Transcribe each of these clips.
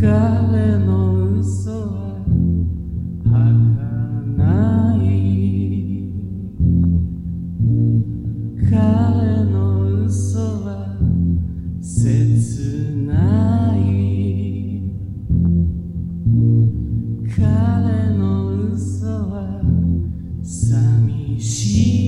彼の嘘は儚い。彼の嘘は切ない。彼の嘘は寂しい。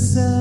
yourself.